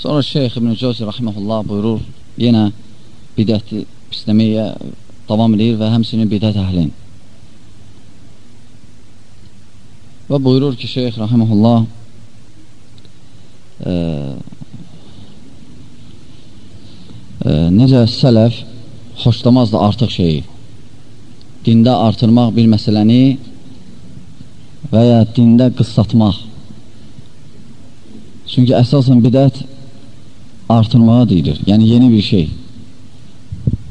Sonra Şeyx İbn-i Cəvzi Rahiməhullah buyurur, yenə bidəti pisləməyə davam edir və həmsinin bidət əhlin. Və buyurur ki, Şeyx Rahiməhullah e, e, necə sələf xoşlamazdı artıq şeyi. Dində artırmaq bir məsələni və ya dində qıssatmaq. Çünki əsasən bidət artırmağa deyilir. Yəni yeni bir şey.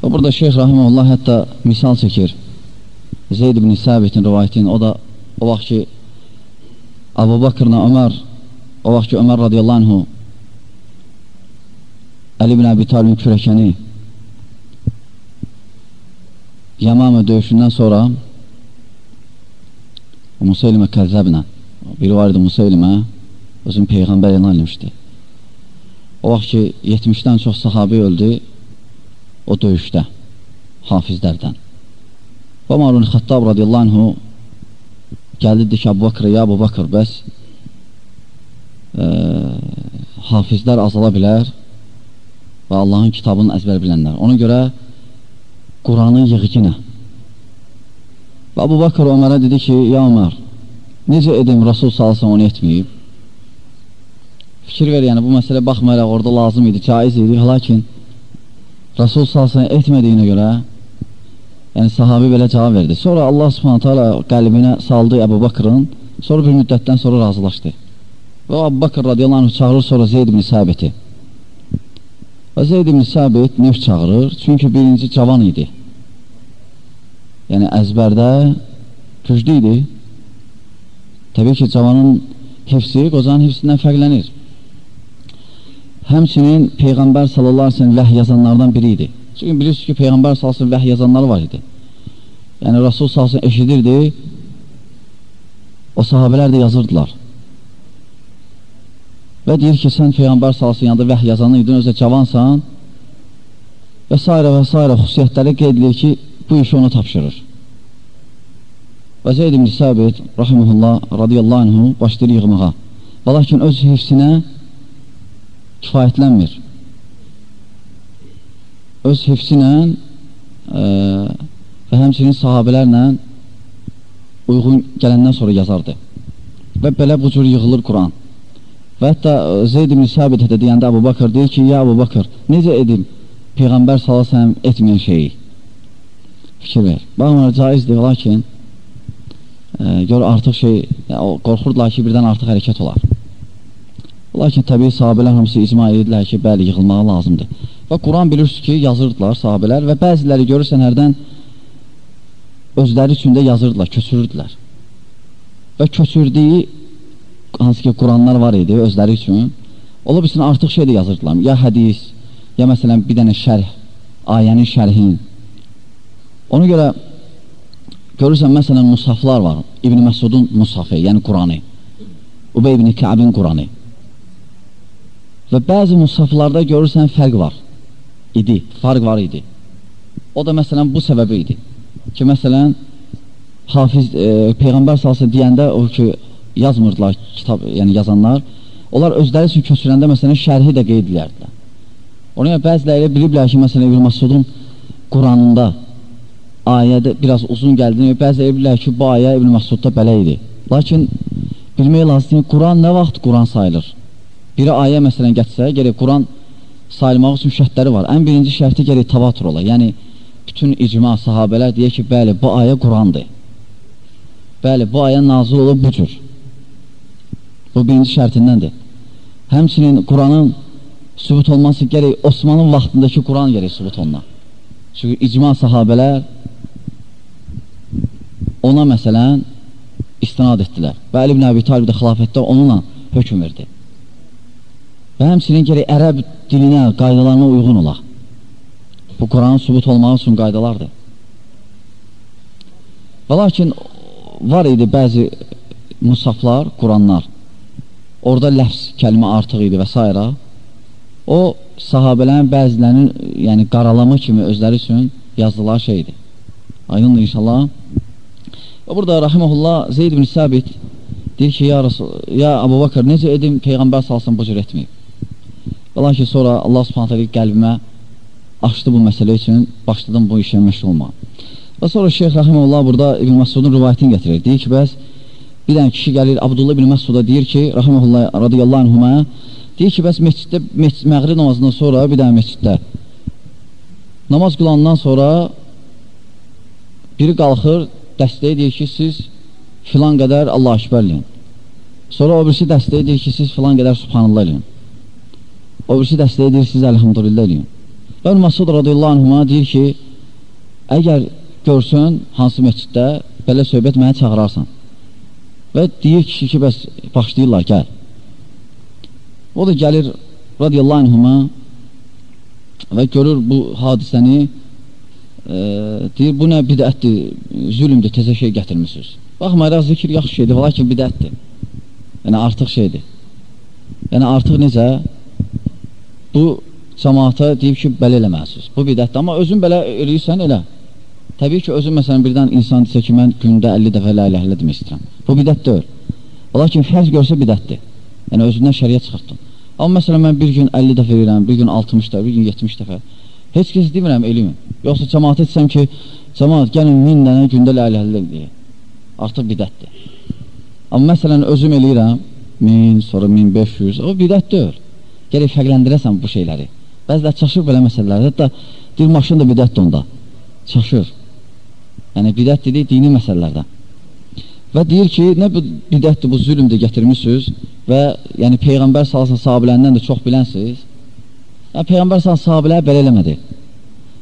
Və burada Şeyx Rahimullah hətta misal çəkir. Zeyd ibn Sabitin rivayətini, o da o vaxt ki Abu Bakırla Ömər, o vaxt ki Ömər radiyallahu anhu Əli ibn Əbi Talibin kürəkəni Yamamə döyüşündən sonra Museylimə Kəzzəblə biri var idi Museylimə özün Peyğəmbər elan etmişdi. O vaxt ki, 70-dən çox sahabi öldü o döyüşdə, hafizlərdən. Və Marun Xattab radiyallahu anhu gəldi ki, Abu Bakır, ya Abu Bakır, bəs e, hafizlər azala bilər və Allahın kitabını əzbər bilənlər. Ona görə Quranın yığıqinə. Və Abu Bakır Ömərə dedi ki, ya Ömər, necə edim Rasul salsın onu etməyib? Fikir ver, yəni bu məsələ baxmayaraq orada lazım idi, caiz idi, lakin Rasul salsın etmədiyinə görə yəni sahabi belə cavab verdi. Sonra Allah subhanətə alə qəlbinə saldı Əbu Bakırın, sonra bir müddətdən sonra razılaşdı. Və Əbu Bakır radiyallahu anh çağırır sonra Zeyd ibn Səbiti. Və Zeyd ibn Səbit nef çağırır, çünki birinci cavan idi. Yəni əzbərdə güclü idi. Təbii ki, cavanın hifsi qocanın hifsindən fərqlənir həmçinin Peyğəmbər sallallahu sellem vəh yazanlardan biri idi. Çünki bilirsiniz ki, Peyğəmbər sallallahu sellem vəh yazanları var idi. Yəni Rasul sallallahu sellem eşidirdi, o sahabələr də yazırdılar. Və deyir ki, sən Peyğəmbər sallallahu yanında vəh yazanı idin, özə cavansan və s. və s. xüsusiyyətləri qeyd edir ki, bu işi ona tapşırır. Və Zeyd ibn Səbit, rahiməhullah, radiyallahu anhu, başlayır yığmağa. Və lakin öz hifsinə kifayətlənmir. Öz hifsi ilə e, və həmçinin sahabələrlə uyğun gələndən sonra yazardı. Və belə bu cür yığılır Quran. Və hətta e, Zeyd ibn Sabit hədə deyəndə Əbu Bakır deyir ki, ya Əbu Bakır, necə edim Peyğəmbər salasəm etməyən şeyi? Fikir ver. Baxmara caizdir, lakin e, gör artıq şey, qorxurdular ki, birdən artıq hərəkət olar. Lakin təbii sahabələr hamısı icma edirlər ki, bəli, yığılmağı lazımdır. Və Quran bilirsiniz ki, yazırdılar sahabələr və bəziləri görürsən hərdən özləri üçündə yazırdılar, köçürürdülər. Və köçürdüyü hansı ki, Quranlar var idi özləri üçün, ola bilsin artıq şey də yazırdılar. Ya hədis, ya məsələn bir dənə şərh, ayənin şərhin. Ona görə görürsən, məsələn, musaflar var. İbn Məsudun musafı, yəni Quranı. Ubey ibn Kəbin Quranı. Və bəzi musaflarda görürsən fərq var. İdi, farq var idi. O da məsələn bu səbəbi idi. Ki məsələn Hafiz e, Peyğəmbər salsa deyəndə o ki yazmırdılar kitab, yəni yazanlar, onlar özləri üçün köçürəndə məsələn şərhi də qeyd edilərdilər. Ona görə bəziləri biliblər ki, məsələn İbn Məsudun Quranında ayədə biraz uzun gəldiyini, bəziləri bilirlər ki, bu ayə İbn Məsudda belə idi. Lakin bilmək lazımdır, Quran nə vaxt Quran sayılır? Biri ayə məsələn gətirsə, gerək Quran sayılmaq üçün şərtləri var. Ən birinci şərti gerək tavatur ola. Yəni, bütün icma sahabələr deyək ki, bəli, bu ayə Qurandır. Bəli, bu ayə nazil olub bu cür. Bu birinci şərtindəndir. Həmçinin Quranın sübut olması gerək Osmanın vaxtındakı Quran gerək sübut oluna. Çünki icma sahabələr ona məsələn istinad etdilər. Və Əli ibn Əbi Talib də xilafətdə onunla hökum verdi və həmçinin gerək ərəb dilinə, qaydalarına uyğun ola. Bu Quranın sübut olmaq üçün qaydalardır. Və lakin var idi bəzi musaflar, Quranlar, orada ləfs kəlmə artıq idi və s. O, sahabələrin bəzilərinin yəni, qaralama kimi özləri üçün yazdılar şeydir. Aydındır inşallah. Və burada Rahiməhullah Zeyd ibn Səbit deyir ki, ya, Rasul, ya Abu Bakır necə edim Peyğəmbər salsın bu cür etməyib. Qala ki, sonra Allah subhanət hələ qəlbimə açdı bu məsələ üçün, başladım bu işə məşğul olmağa. Və sonra Şeyx Rəhiməllah burada İbn Məsudun rivayətini gətirir. Deyir ki, bəs bir dənə kişi gəlir Abdullah ibn Məsuda deyir ki, Rəhiməllah radiyallahu anhuma, deyir ki, bəs məsciddə, məscid, məğrib namazından sonra bir dənə məsciddə namaz qılandan sonra biri qalxır, dəstəyə deyir ki, siz filan qədər Allah akbərləyin. Sonra o birisi dəstəyə deyir ki, siz filan qədər subhanallah eləyin. O birisi dəstəyə deyir, siz əlhamdülillah eləyin. Və Məsud radiyallahu anhuma deyir ki, əgər görsün hansı məsciddə belə söhbət mənə çağırarsan. Və deyir kişi ki, bəs başlayırlar, gəl. O da gəlir radiyallahu anhuma və görür bu hadisəni e, deyir, bu nə bidətdir, zülümdür, təzə şey gətirmişsiniz. Baxmayaraq zikir yaxşı şeydir, lakin bidətdir. Yəni artıq şeydir. Yəni artıq necə? Bu cəmaata deyib ki, belə eləməlisiniz. Bu bidətdir. Amma özün belə eləyirsən, elə. Təbii ki, özün məsələn birdən insan desə ki, mən gündə 50 dəfə la ilə demək istəyirəm. Bu bidət deyil. Lakin fərz görsə bidətdir. Yəni özündən şəriət çıxartdın. Amma məsələn mən bir gün 50 dəfə verirəm, bir gün 60 dəfə, bir gün 70 dəfə. Heç kəs demirəm eləyin. Yoxsa cəmaata etsəm ki, cəmaat gəlin 1000 dənə gündə la ilə deyə. Artıq bidətdir. Amma məsələn özüm eləyirəm 1000, sonra 1500, o bidət deyil. Gələk fərqləndirəsən bu şeyləri. Bəzilə çaşır belə məsələlər. Hətta bir maşın da bidətdir onda. Çaşır. Yəni bidət dedik dini məsələlərdən. Və deyir ki, nə bidətdir, bu zülmdür gətirmişsiniz və yəni Peyğəmbər salsın sahabilərindən də çox bilənsiniz. Yəni Peyğəmbər salsın sahabiləri belə eləmədi.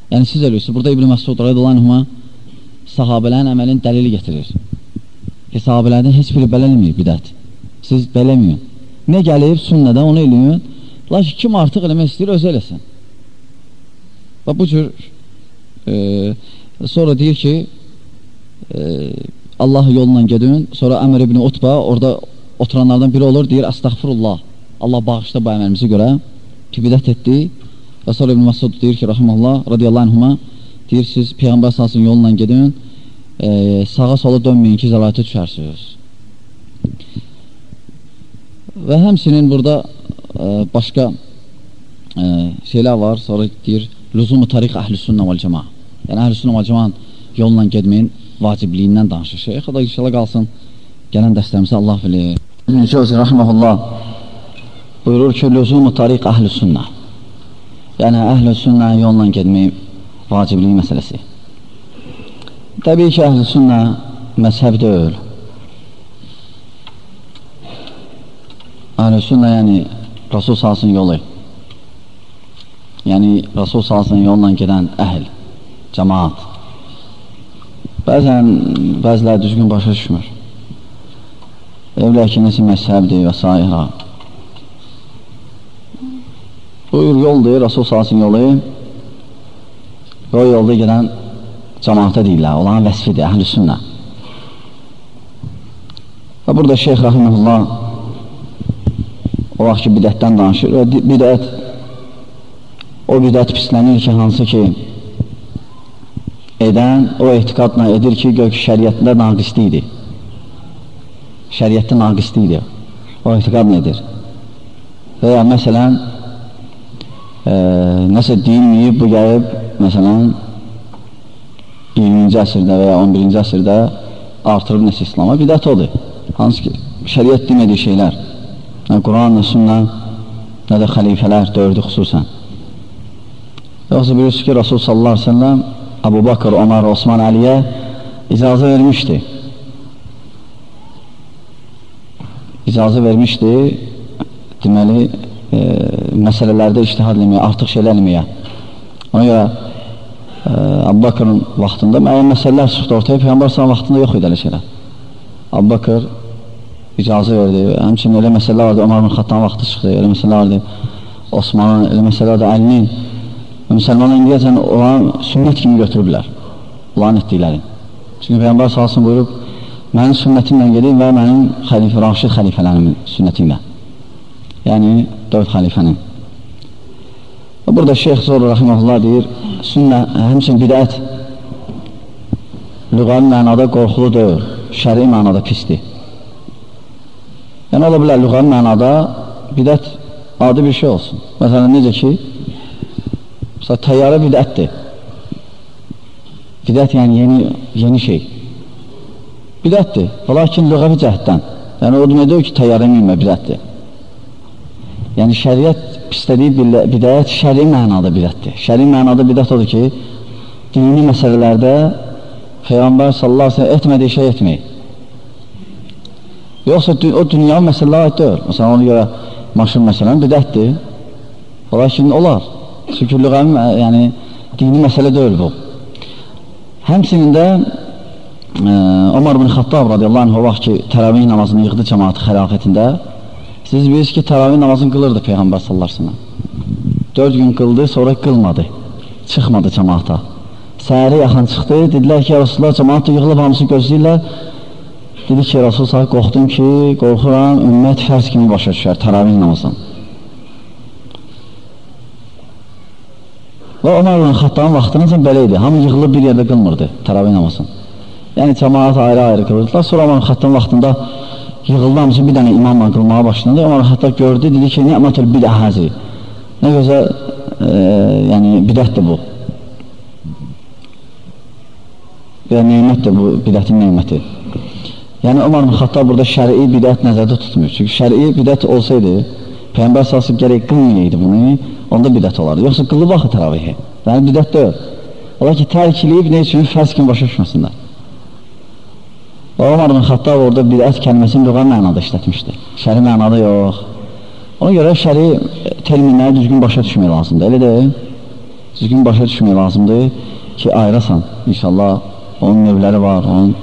Yəni siz eləyirsiniz. Burada İbn Məsud anhuma sahabələrin əməlini dəlili gətirir. Ki, sahabələrdən heç biri belə eləməyir bidət. Siz belə eləməyin. Nə gəlib sünnədən onu eləyin. Lakin kim artıq eləmək istəyir, özü eləsin. Və bu cür e, sonra deyir ki, e, Allah yolundan gedin. Sonra Əmr ibn Utba orada oturanlardan biri olur, deyir, əstəğfirullah. Allah bağışla bu əməlimizi görə ki, bidət etdi. Və sonra İbn Məsud deyir ki, rahmanullah, radiyallahu anhuma, deyir, siz Peyğəmbər salsın yolundan gedin, e, sağa sola dönməyin ki, zəlayətə düşərsiniz. Və həmsinin burada başqa e, şeylər var, sonra deyir, lüzumu tariq əhl-i sünnə vəl cəma. Yəni, əhl-i sünnə vəl cəmanın yolla gedməyin vacibliyindən danışır şeyx. O da inşallah qalsın gələn dəstəmizə Allah bilir. İbn Cəvzi rahmehullah buyurur ki, lüzumu tariq əhl-i sünnə. Yəni əhl-i sünnə yolla getmək vacibliyi məsələsi. Təbii ki, əhl-i sünnə məzhəb deyil. Əhl-i sünnə yəni Rasul salsın yolu. Yəni Rasul salsın yolla gedən əhl, cəmaat. Bəzən bəziləri düzgün başa düşmür. Evlər ki, nəsə məzhəbdir və s. Buyur yoldur, Rasul salsın yolu o yolda gedən cəmaata deyirlər, olan vəsfidir, əhl-i sünnə. Və burada Şeyx Rahimullah o vaxt ki, bidətdən danışır və bidət o bidət pislənir ki, hansı ki, edən o etiqadla edir ki, gör ki, şəriətində naqislidir. Şəriətdə naqislidir. O etiqadla edir. Və ya məsələn, e, nəsə deyilməyib, bu gəlib, məsələn, 20-ci əsrdə və ya 11-ci əsrdə artırıb nəsə İslama bidət odur. Hansı ki, şəriət demədiyi şeylər. Yəni, Quran və sünnə, nə də xəlifələr dördü xüsusən. Yoxsa bilirsiniz ki, Rasul sallallahu aleyhi ve sellem Abu Bakır, Ömer, Osman Əliyə icazə vermişdi. İcazə vermişdi, deməli, e, məsələlərdə iştihad eləməyə, artıq şeylər eləməyə. Ona görə e, Abu Bakırın vaxtında müəyyən məsələlər çıxdı ortaya, Peyğəmbər sallallahu vaxtında yox idi elə şeylər. Abu Bakır icazə verdi, həmçinin elə məsələlər vardı, Ömer bin Xattan vaxtı çıxdı, elə məsələlər vardı, Osmanın, elə məsələlər vardı, Əlinin müsəlmanlar indiyəcən olan sünnət kimi götürüblər, olan etdiklərini. Çünki Peyyambar salsın buyurub, mənim sünnətimlə gedin və mənim xəlifə, raşid xəlifələrimin sünnəti ilə. Yəni, dörd xəlifənin. Və burada Şeyx Zorlu Rəximəhullah deyir, sünnə, həmçin bidət lüğəvi mənada qorxulu deyil, şəri mənada pisdir. Yəni, ola bilər lüğəvi mənada bidət adi bir şey olsun. Məsələn, necə ki, məsələn, təyyarə bidətdir. Bidət yəni yeni, yeni şey. Bidətdir. Lakin lüğəvi cəhətdən. Yəni, o demək ki, təyyarə minmə bidətdir. Yəni, şəriət pislədiyi bidət şəri mənada bidətdir. Şəri mənada bidət odur ki, dini məsələlərdə Peyğəmbər sallallahu aleyhi etmədiyi şey etməyik. Yoxsa o dünya məsələlərə aid deyil. Məsələn, ona görə maşın məsələn bidətdir. Lakin olar. Çünki lüğəvi, yəni dini məsələ deyil bu. Həmçinin də e, Ömər bin Xattab radiyallahu anh o vaxt ki, təravih namazını yığdı cəmaatı xəlafətində siz bilirsiniz ki, təravih namazını qılırdı Peyğəmbər sallallahu Dörd gün qıldı, sonra qılmadı. Çıxmadı cəmaata. Səhəri yaxın çıxdı, dedilər ki, Rasulullah cəmaat da yığılıb hamısı gözləyirlər. Dedi ki, Rasul sahib qorxdum ki, qorxuram, ümmət fərz kimi başa düşər, təravih namazdan. Və Ömər ibn Xattabın vaxtınca belə idi. Hamı yığılıb bir yerdə qılmırdı təravih namazını. Yəni cəmaat ayrı-ayrı qılırdılar. Sonra Ömər Xattabın vaxtında yığıldı hamısı bir dənə imamla qılmağa başlandı. Ömər Xattab gördü, dedi ki, ni'mətul bid'əzi. Nə gözəl, e, yəni bidətdir bu. Və neymətdir bu bidətin neyməti. Yəni Ömər ibn Xattab burada şərii bidət nəzərdə tutmuyor. Çünki şərii bidət olsaydı, Peyğəmbər sallallahu gərək qılmayaydı bunu, onda bidət olardı. Yoxsa qılıb axı təravihi. Yəni bidət deyil. Ola ki, tərk eləyib nə üçün fərz kimi başa düşməsinlər. Ömər ibn Xattab orada bidət kəlməsini lüğən mənada işlətmişdi. Şəri mənada yox. Ona görə şəri terminləri düzgün başa düşmək lazımdır. Elə deyil. Düzgün başa düşmək lazımdır ki, ayırasan inşallah onun növləri var, onun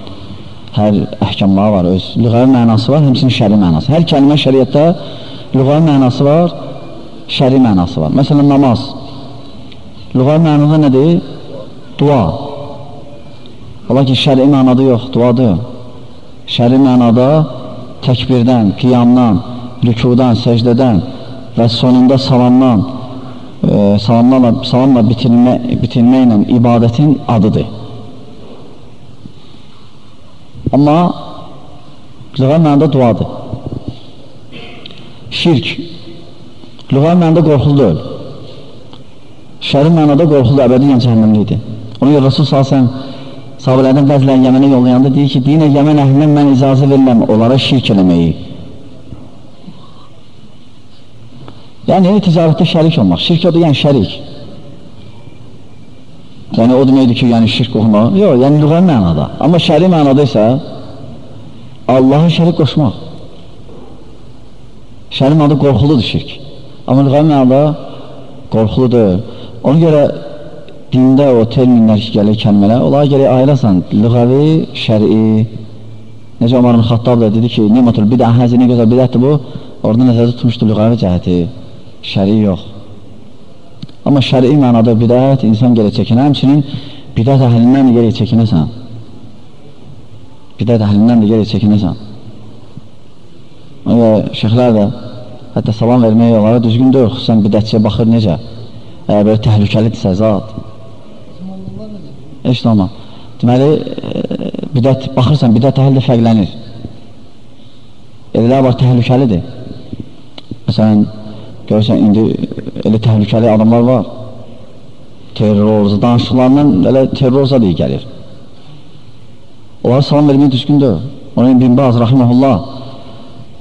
hər əhkamları var, öz lüğəvi mənası var, həmçinin şəri mənası. Hər kəlmə şəriətdə lüğəvi mənası var, şəri mənası var. Məsələn, namaz. Lüğəvi mənada nədir? Dua. Ola ki, şəri mənada yox, duadır. Şəri mənada təkbirdən, qiyamdan, rükudan, səcdədən və sonunda salamdan, e, salamlarla, salamla bitirmə, bitirməklə ibadətin adıdır. Amma mənada duadır. Şirk lüğə mənada qorxulu deyil. Şəri mənada qorxulu əbədiyyən cəhənnəmlidir. Ona görə Rasul s.ə.v sahabələrdən bəzilərini Yəmənə yollayanda deyir ki, dinə Yəmən əhlindən mən icazə verirəm onlara şirk eləməyi. Yəni, ticarətdə şərik olmaq. Şirk odur, yəni şərik. Yəni o deməkdir ki, yəni şirk qoxmaq. Yox, yəni lüğəvi mənada. Amma şəri mənada isə Allahı şərik qoşmaq. Şəri mənada qorxuludur şirk. Amma lüğəvi mənada qorxuludur. Ona görə dində o terminlər ki, gəlir kəlmələr, onlara gəlir ayırasan, lüğəvi, şəri. Necə Ömər Xattab da dedi ki, nimətul bidə həzi, nə gözəl bidətdir bu, orada nəzərdə tutmuşdu lüğəvi cəhəti, şəri yox. Amma şəri mənada bidət insan gələ çəkinə, həmçinin bidət əhlindən də gələ çəkinəsən. Bidət əhlindən də gələ çəkinəsən. Və şeyxlər də hətta salam vermək onlara düzgün deyil, xüsusən bidətçiyə baxır necə. Əgər belə təhlükəlidirsə zat. Heç olma. Deməli, e, bidət, baxırsan, bidət əhli də fərqlənir. Elələr var, təhlükəlidir. Məsələn, görürsən, indi elə təhlükəli adamlar var. Terror, danışıqlarından elə terrorza deyə gəlir. Onlara salam vermək düzgündür. Onun İbn Baz, rahiməhullah,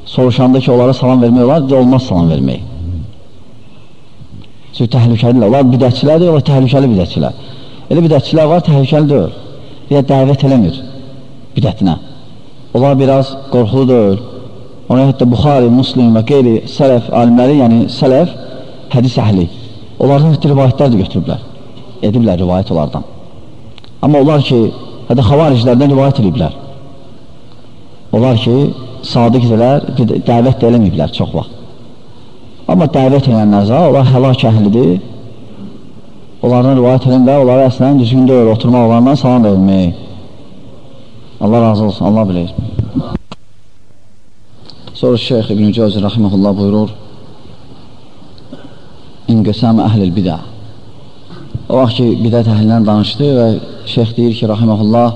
soruşanda ki, onlara salam vermək olar, olmaz salam vermək. Çünki təhlükəlidirlər. Onlar bidətçilərdir, onlar təhlükəli bidətçilər. Elə bidətçilər var, təhlükəli deyil. Deyə dəvət eləmir bidətinə. Onlar biraz qorxulu deyil. Ona hətta Buxari, Muslim və qeyri sələf alimləri, yəni sələf hədis əhli. Onlardan rivayətlər də götürüblər. Ediblər rivayət onlardan amma onlar ki hətta xavariclərdən rivayət ediblər. Onlar ki sadiqdirlər dəvət də eləməyiblər çox vaxt. Amma dəvət edənlər onlar həlak əhlidir. Onlardan rivayət edin və onlara əslən düzgün deyil oturmaq onlardan salam verilmək Allah razı olsun, Allah bilir. Sonra Şeyx İbn-i Cəvzi Rahiməhullah buyurur İnqisam əhlil bidə O vaxt ki, bidət əhlindən danışdı və şeyx deyir ki, rahiməhullah,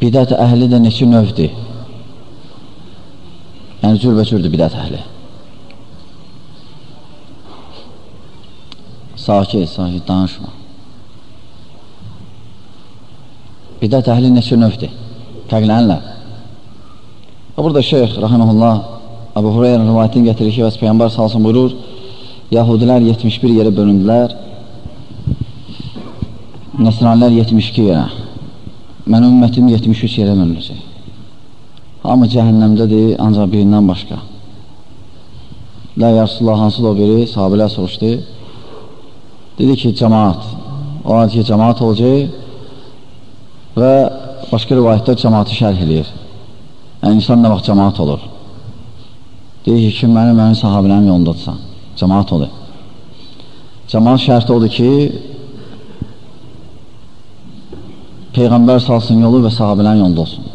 bidət əhli də neçə növdir? Yəni, cürbəcürdür bidət əhli. sakit, sakit, danışma. Bidət əhli neçə növdir? Fərqlənirlər. Burada şeyx, rəhəməhullah, Əbu Hureyra rivayətini gətirir ki, bəs Peyyambar salsın buyurur, Yahudilər 71 yerə bölündülər, Nəsranilər 72 yerə, mən ümmətim 73 yerə bölünəcək. Hamı cəhənnəmdədir, ancaq birindən başqa. Lə Yarsullah hansıdır o biri? Sahabələr soruşdu. Dedi ki, cəmaat. O halde ki, cəmaat olacaq və başqa rivayətdə cəmaatı şərh edir. Yəni, insan nə vaxt cəmaat olur? Deyir ki, kim mənim, mənim sahabilərim yolundadırsan? Cəmaat olur. Cəmaat şərti odur ki, Peyğəmbər salsın yolu və sahabilərin yolunda olsun.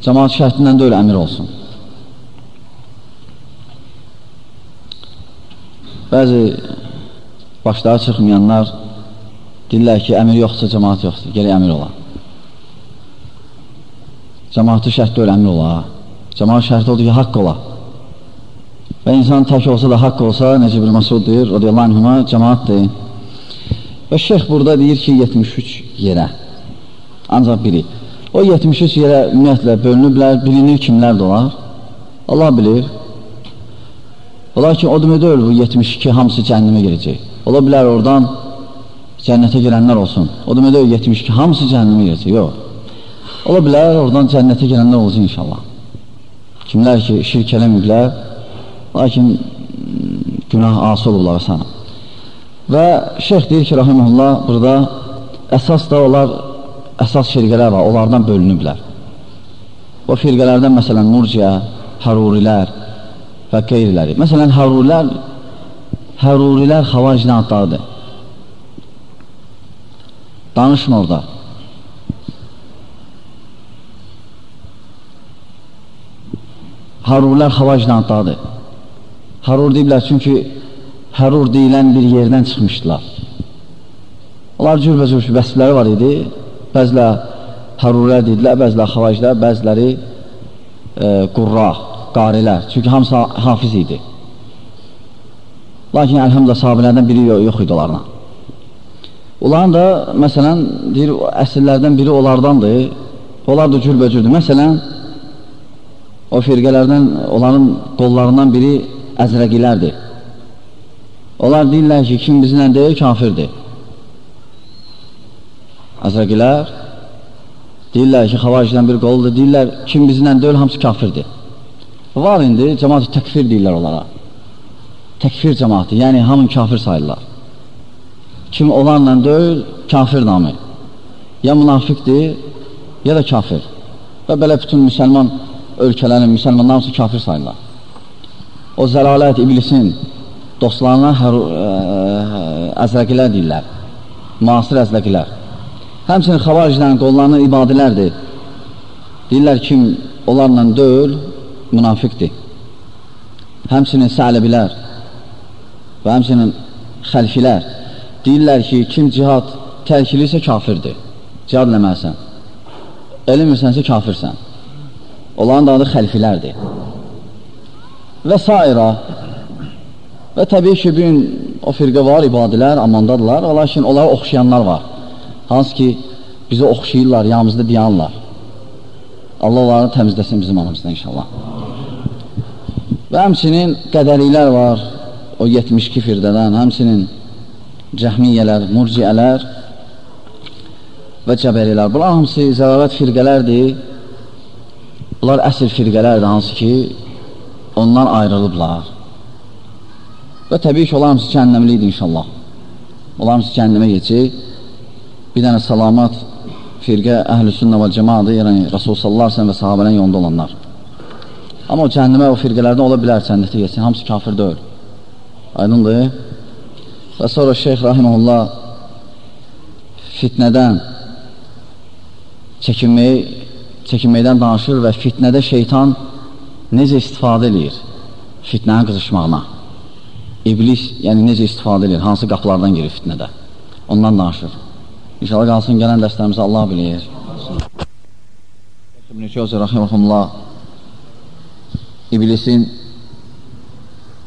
Cəmaat şərtindən də öyle əmir olsun. Bəzi başları çıxmayanlar deyirlər ki, əmir yoxsa cəmaat yoxdur, gələk əmir ola. Cəmaatı şərtdə öyle əmir ola. Cəmaat şərti odur ki, haqq ola. Və insan tək olsa da haqq olsa, necə bir Masud deyir, radiyallahu anhuma, cəmaatdır. Və şeyx burada deyir ki, 73 yerə, ancaq biri. O 73 yerə ümumiyyətlə bölünüblər, bilinir kimlər də olar. Allah bilir. Ola ki, o demək deyil, bu 72 hamısı cəhənnəmə girəcək. Ola bilər oradan cənnətə girənlər olsun. O demək deyil, 72 hamısı cəhənnəmə girəcək. Yox. Ola bilər oradan cənnətə girənlər olsun inşallah. Kimlər ki, şirk eləməyiblər, lakin günah asıl olurlar sana. Və şeyx deyir ki, rahiməhullah, burada əsas da onlar, əsas firqələr var, onlardan bölünüblər. O firqələrdən məsələn Murciə, Hərurilər və qeyriləri. Məsələn, Hərurilər, Hərurilər xavacilən adlarıdır. Danışma orada. Harurlar xavacla addadır. Harur deyiblər, çünki Harur deyilən bir yerdən çıxmışdılar. Onlar cürbəcür vəsifləri var idi. Bəzilər Harurlər dedilər, bəzilər xavaclər, bəziləri e, qurra, qarilər. Çünki hamısı hafiz idi. Lakin əlhəmdə sahabilərdən biri yox idi onlarla. Onların da, məsələn, deyir, əsrlərdən biri onlardandır. Onlar da cürbəcürdür. Məsələn, o firqələrdən, onların qollarından biri əzrəqilərdir. Onlar deyirlər ki, kim bizlə deyil, kafirdir. Əzrəqilər deyirlər ki, xavacdan bir qoldur, deyirlər, kim bizlə deyil, hamısı kafirdir. Var indi, cəmat təkfir deyirlər onlara. Təkfir cəmatı, yəni hamın kafir sayırlar. Kim onlarla deyil, kafir namı. Ya münafiqdir, ya da kafir. Və belə bütün müsəlman ölkələrin müsəlmanlar hamısı kafir sayırlar. O zəlalət iblisin dostlarına e, əzrəqilər deyirlər. Müasir əzrəqilər. Həmçinin xavariclərin qollarının ibadilərdir. Deyirlər kim onlarla deyil, münafiqdir. Həmçinin sələbilər və həmçinin xəlfilər deyirlər ki, kim cihad tərkilirsə kafirdir. Cihad eləməlisən. Elmirsənsə kafirsən. Onların da adı xəlfilərdir. Və s. Və təbii ki, bir o firqə var, ibadilər, amandadırlar, lakin onlara oxşayanlar var. Hansı ki, bizi oxşayırlar, yanımızda diyanlar. Allah onları təmizləsin bizim anımızda inşallah. Və həmçinin qədərilər var, o 72 firdədən, həmçinin cəhmiyyələr, murciyələr və cəbəlilər. Bunlar hamısı zəlavət firqələrdir. Bunlar əsr firqələrdir, hansı ki, ondan ayrılıblar. Və təbii ki, onlar hamısı cəhənnəmli idi inşallah. Onlar hamısı cəhənnəmə geçir. Bir dənə salamat firqə əhl-i sünnə və cəmadır, yəni Rasul sallallahu və sahabələrin yolunda olanlar. Amma o cəhənnəmə o firqələrdən ola bilər cənnətə geçsin, hamısı kafir deyil. Aydındır. Və sonra Şeyx Rahimullah fitnədən çəkinməyi çəkinməkdən danışır və fitnədə şeytan necə istifadə edir fitnənin qızışmağına. İblis, yəni necə istifadə edir, hansı qapılardan girir fitnədə. Ondan danışır. İnşallah qalsın gələn dərslərimizə Allah bilir. İbn-i Kövzə Rəximəllah İblisin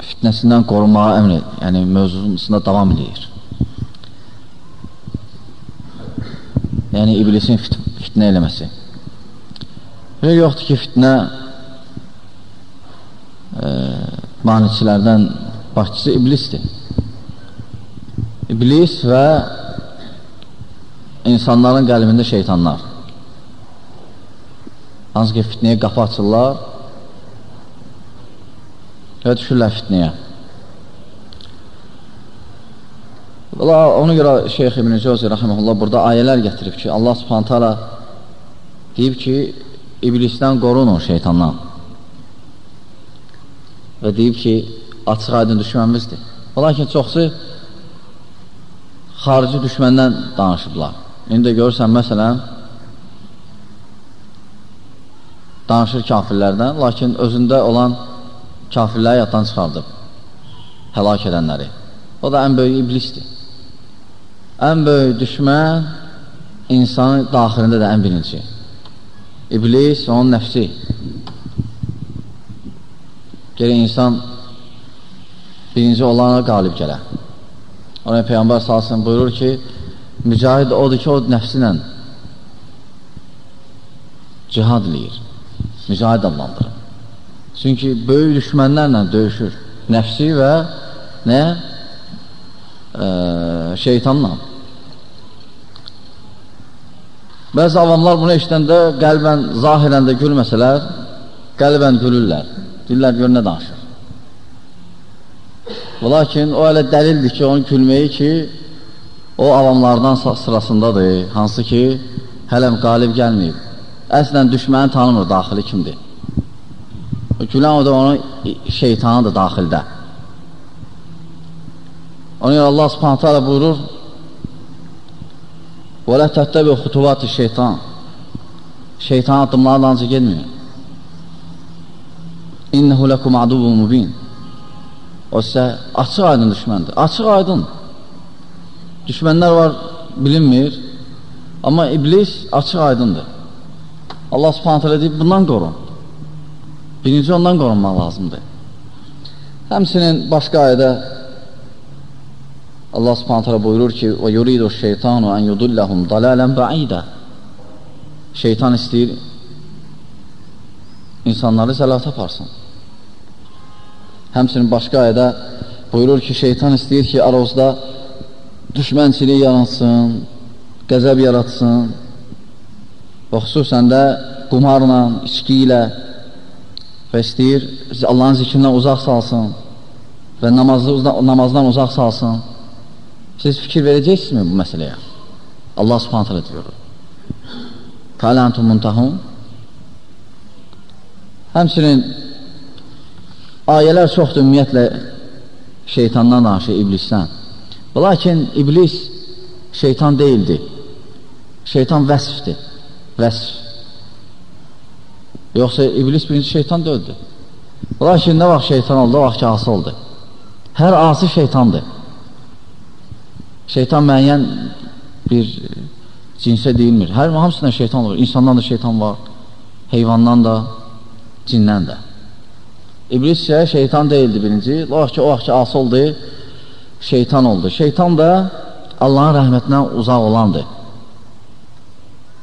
fitnəsindən qorunmağa əmr edir. Yəni, mövzusunda davam edir. Yəni, iblisin fit fitnə eləməsi. Belə yoxdur ki, fitnə manicçilərdən başçısı iblisdir. İblis və insanların qəlbində şeytanlar. Hansı ki, fitnəyə qapı açırlar və düşürlər fitnəyə. Ona görə Şeyx İbn-i Cəvzi rəhməhullah burada ayələr gətirib ki, Allah subhanətə deyib ki, iblisdən qorunun şeytandan və deyib ki, açıq aydın düşmənimizdir. Lakin çoxsu xarici düşməndən danışıblar. İndi görürsən, məsələn, danışır kafirlərdən, lakin özündə olan kafirləri yaddan çıxardıb, həlak edənləri. O da ən böyük iblisdir. Ən böyük düşmən insanın daxilində də ən birinci. İblis, onun nəfsi. Gerək insan birinci olana qalib gələ. Ona Peyğəmbər salsın buyurur ki, mücahid odur ki, o nəfsi ilə cihad eləyir, mücahid adlandırır. Çünki böyük düşmənlərlə döyüşür, nəfsi və nə? E, şeytanla. Bəzi avamlar bunu eşidəndə qəlbən, zahirən də gülməsələr, qəlbən gülürlər. Dillər gör nə danışır. Lakin o elə dəlildir ki, onun gülməyi ki, o avamlardan sırasındadır, hansı ki, hələm qalib gəlməyib. Əslən düşməni tanımır daxili kimdir. O gülən o da onun şeytanıdır daxildə. Ona görə Allah subhanətə alə buyurur, وَلَا تَتَّبِ خُتُوَاتِ şeytan Şeytan addımlarla ancaq gelmiyor. İnnehu lekum aduvun mubin O sizə açıq aydın düşməndir. Açıq aydın. Düşmənlər var, bilinmir. Amma iblis açıq aydındır. Allah subhanət hələ deyib, bundan qorun. Birinci ondan qorunmaq lazımdır. Həmsinin başqa ayədə Allah subhanət hələ buyurur ki, Və yuridu şeytanu ən yudulləhum dalalən bəidə Şeytan istəyir insanları zəlata aparsın. Həmsinin başqa ayədə buyurur ki, şeytan istəyir ki, arazda düşmənçilik yaratsın, qəzəb yaratsın və xüsusən də qumarla, içki ilə və istəyir Allahın zikrindən uzaq salsın və namazdan, namazdan uzaq salsın. Siz fikir verəcəksinizmi bu məsələyə? Allah subhanət hələ deyir. Fələntum muntahun Həmçinin ayələr çoxdur ümumiyyətlə şeytandan danışır, iblisdən. Lakin iblis şeytan deyildi. Şeytan vəsfdir. Vəsf. Yoxsa iblis birinci şeytan döldü. Lakin nə vaxt şeytan oldu, o vaxt ki, asi oldu. Hər asi şeytandır. Şeytan müəyyən bir cinsə deyilmir. Hər hamısından şeytan olur. İnsandan da şeytan var, heyvandan da, cindən də. İblis isə şeytan deyildi birinci. Vaxt ki, o vaxt ki, asi oldu, şeytan oldu. Şeytan da Allahın rəhmətindən uzaq olandır.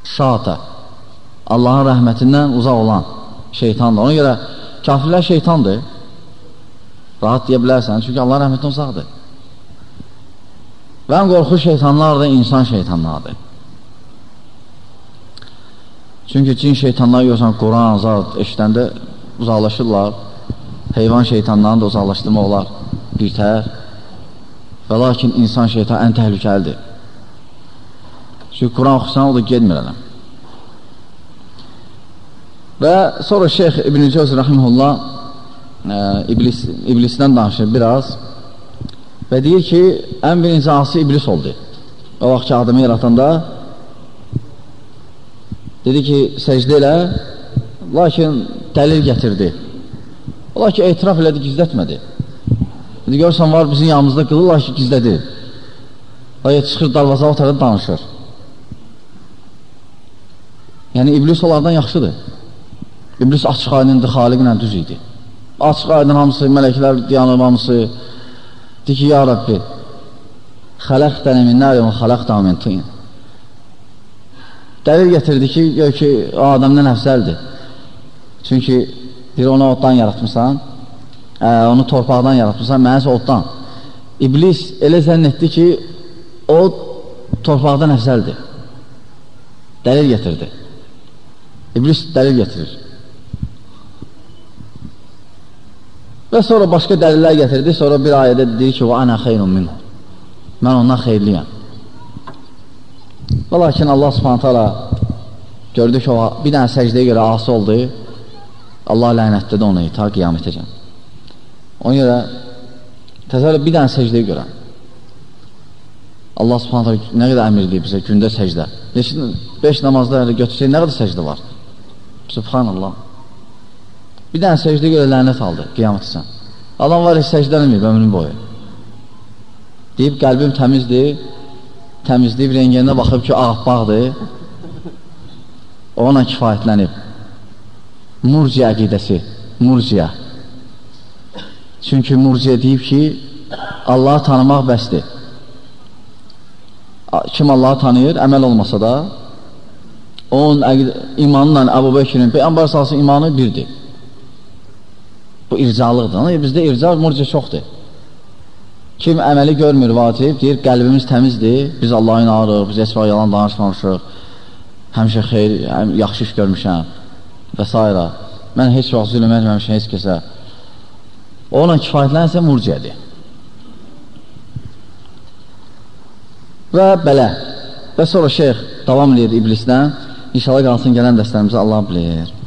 Şata. Allahın rəhmətindən uzaq olan şeytandır. Ona görə kafirlər şeytandır. Rahat deyə bilərsən, çünki Allahın rəhmətindən uzaqdır. Və ən qorxu şeytanlar da insan şeytanlardır. Çünki cin şeytanlar görsən, Quran, zat eşidəndə uzaqlaşırlar. Heyvan şeytanlarını da uzaqlaşdırmaq olar birtər. Və lakin insan şeytan ən təhlükəlidir. Çünki Quran oxusan, o da gedmir ələm. Və sonra Şeyx İbn-i Cəvz Rəhimullah e, iblis, iblisdən danışır biraz və deyir ki, ən birinci hansı iblis oldu. O vaxt ki, adamı yaratanda dedi ki, səcdə elə, lakin dəlil gətirdi. Ola ki, etiraf elədi, gizlətmədi. Dedi, görsən var, bizim yanımızda qılır, lakin gizlədi. Lakin çıxır, darvaza otarı danışır. Yəni, iblis onlardan yaxşıdır. İblis açıq aydındır, xaliqlə düz idi. açıq aydın hamısı, mələklər dayanıb hamısı. Deyir ki, ya Rabbi, xələqtəni min nəri və xələqtəni min tin. Dəlil getirdi ki, gör ki, o adamdan əfsəldir. Çünki Deyir, ona oddan yaratmışsan, ə, onu torpaqdan yaratmışsan, mənəsə oddan. İblis elə zənn etdi ki, o torpaqdan əfzəldir. Dəlil getirdi. İblis dəlil getirir. Və sonra başqa dəlillər gətirdi, sonra bir ayədə deyir ki, "Ana xeyrun minhu." Mən ondan xeyirliyəm. Və lakin Allah Subhanahu taala gördü ki, o bir dənə səcdəyə görə asi oldu. Allah lənətlədi onu ta qiyamətəcən. Ona görə təsəvvür bir dənə səcdəyə görə Allah subhanət hala nə qədər əmir deyib bizə gündə səcdə. Neçin, beş namazda götürsək nə qədər səcdə var? Subhanallah. Bir dənə səcdə görə lənət aldı qiyamətsən. Adam var heç səcdə eləməyib ömrün boyu. Deyib qəlbim təmizdir, təmizləyib renginə baxıb ki, ağabbaqdır, ona kifayətlənib. Murciə əqidəsi, murciə. Çünki murciə deyib ki, Allahı tanımaq bəsdir. Kim Allahı tanıyır, əməl olmasa da, onun imanla Əbu Bəkirin, Peyyambar salsı imanı birdir. Bu ircalıqdır. Bizdə irca, murciə çoxdur. Kim əməli görmür vacib, deyir, qəlbimiz təmizdir, biz Allah'a inanırıq, biz heç yalan danışmamışıq, həmişə xeyr, yaxşı iş görmüşəm və s. Mən heç vaxt zülüm etməmişəm heç kəsə. Ona kifayətlənsə murciədir. Və belə. Və sonra şeyx davam edir iblisdən. İnşallah qalsın gələn dəstərimizə Allah bilir.